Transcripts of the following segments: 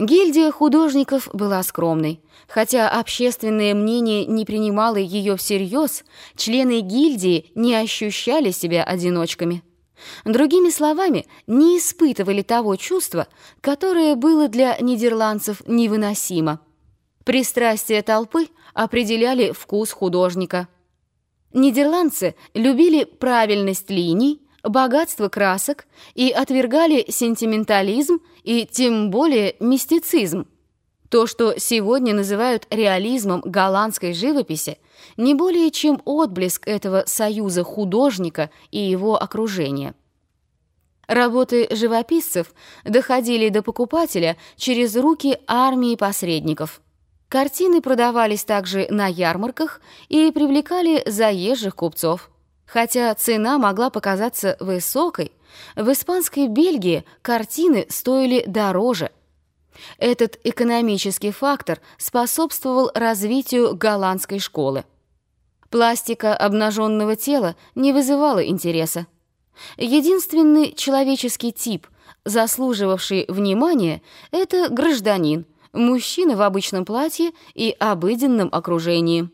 Гильдия художников была скромной. Хотя общественное мнение не принимало ее всерьез, члены гильдии не ощущали себя одиночками. Другими словами, не испытывали того чувства, которое было для нидерландцев невыносимо. Пристрастия толпы определяли вкус художника. Нидерландцы любили правильность линий, богатство красок и отвергали сентиментализм и тем более мистицизм. То, что сегодня называют реализмом голландской живописи, не более чем отблеск этого союза художника и его окружения. Работы живописцев доходили до покупателя через руки армии посредников. Картины продавались также на ярмарках и привлекали заезжих купцов. Хотя цена могла показаться высокой, в испанской Бельгии картины стоили дороже. Этот экономический фактор способствовал развитию голландской школы. Пластика обнаженного тела не вызывала интереса. Единственный человеческий тип, заслуживавший внимания, это гражданин, мужчина в обычном платье и обыденном окружении.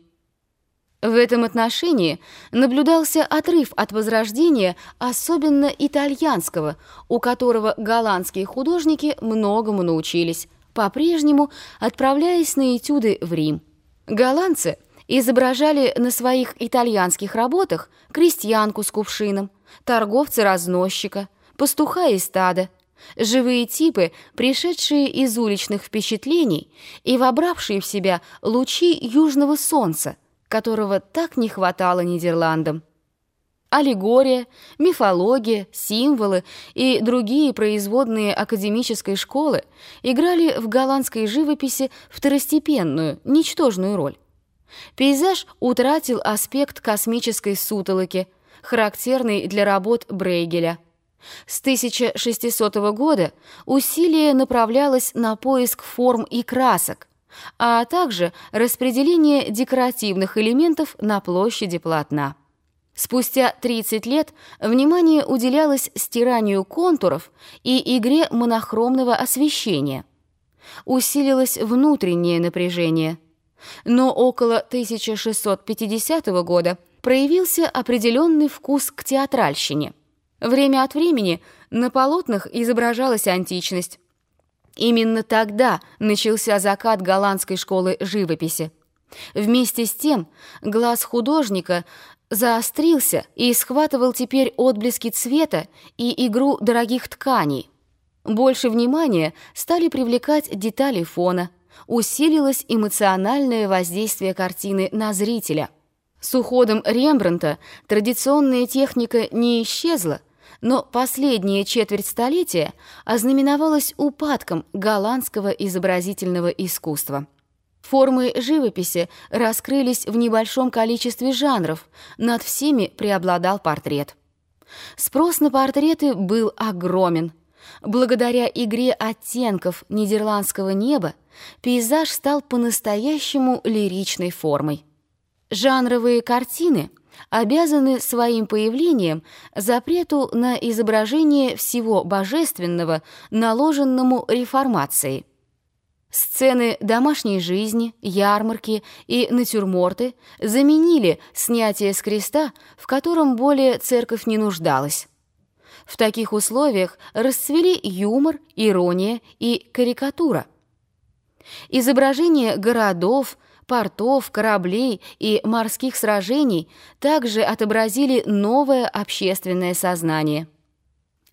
В этом отношении наблюдался отрыв от возрождения, особенно итальянского, у которого голландские художники многому научились, по-прежнему отправляясь на этюды в Рим. Голландцы изображали на своих итальянских работах крестьянку с кувшином, торговца-разносчика, пастуха и стада, живые типы, пришедшие из уличных впечатлений и вобравшие в себя лучи южного солнца – которого так не хватало Нидерландам. Аллегория, мифология, символы и другие производные академической школы играли в голландской живописи второстепенную, ничтожную роль. Пейзаж утратил аспект космической сутолоки, характерный для работ Брейгеля. С 1600 года усилие направлялось на поиск форм и красок, а также распределение декоративных элементов на площади полотна. Спустя 30 лет внимание уделялось стиранию контуров и игре монохромного освещения. Усилилось внутреннее напряжение. Но около 1650 года проявился определенный вкус к театральщине. Время от времени на полотнах изображалась античность, Именно тогда начался закат голландской школы живописи. Вместе с тем глаз художника заострился и схватывал теперь отблески цвета и игру дорогих тканей. Больше внимания стали привлекать детали фона, усилилось эмоциональное воздействие картины на зрителя. С уходом Рембрандта традиционная техника не исчезла, но последняя четверть столетия ознаменовалась упадком голландского изобразительного искусства. Формы живописи раскрылись в небольшом количестве жанров, над всеми преобладал портрет. Спрос на портреты был огромен. Благодаря игре оттенков нидерландского неба пейзаж стал по-настоящему лиричной формой. Жанровые картины – обязаны своим появлением запрету на изображение всего божественного, наложенному реформацией. Сцены домашней жизни, ярмарки и натюрморты заменили снятие с креста, в котором более церковь не нуждалась. В таких условиях расцвели юмор, ирония и карикатура. Изображение городов, портов, кораблей и морских сражений также отобразили новое общественное сознание.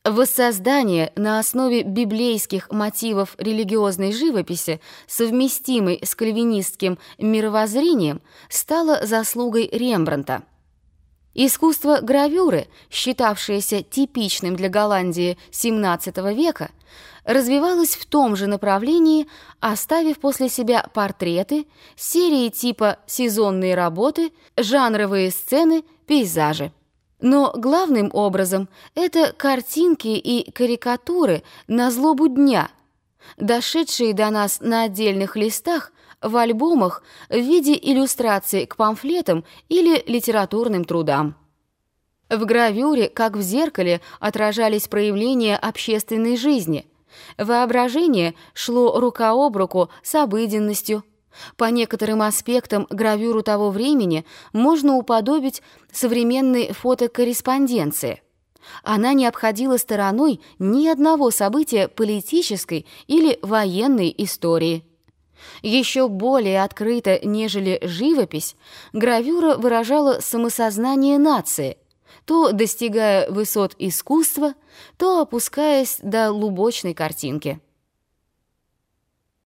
Воссоздание на основе библейских мотивов религиозной живописи, совместимой с кальвинистским мировоззрением, стало заслугой Рембрандта. Искусство гравюры, считавшееся типичным для Голландии XVII века, развивалась в том же направлении, оставив после себя портреты, серии типа сезонные работы, жанровые сцены, пейзажи. Но главным образом это картинки и карикатуры на злобу дня, дошедшие до нас на отдельных листах, в альбомах в виде иллюстраций к памфлетам или литературным трудам. В гравюре, как в зеркале, отражались проявления общественной жизни – Воображение шло рука об руку с обыденностью. По некоторым аспектам гравюру того времени можно уподобить современной фотокорреспонденции. Она не обходила стороной ни одного события политической или военной истории. Еще более открыто, нежели живопись, гравюра выражала самосознание нации, то достигая высот искусства, то опускаясь до лубочной картинки.